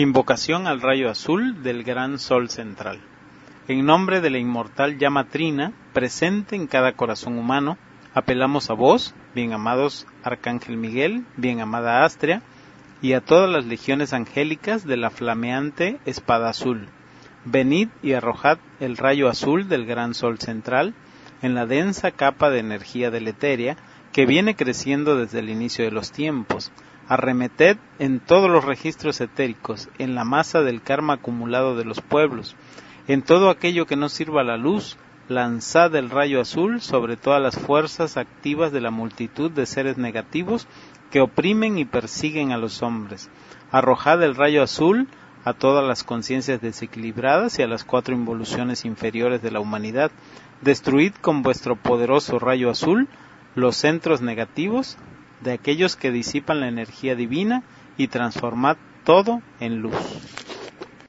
Invocación al rayo azul del gran sol central. En nombre de la inmortal llama trina, presente en cada corazón humano, apelamos a vos, bien amados Arcángel Miguel, bien amada Astria, y a todas las legiones angélicas de la flameante espada azul. Venid y arrojad el rayo azul del gran sol central en la densa capa de energía deleteria que viene creciendo desde el inicio de los tiempos, Arremeted en todos los registros etéricos, en la masa del karma acumulado de los pueblos, en todo aquello que no sirva a la luz, lanzad el rayo azul sobre todas las fuerzas activas de la multitud de seres negativos que oprimen y persiguen a los hombres. Arrojad el rayo azul a todas las conciencias desequilibradas y a las cuatro involuciones inferiores de la humanidad. Destruid con vuestro poderoso rayo azul los centros negativos, de aquellos que disipan la energía divina y transformad todo en luz.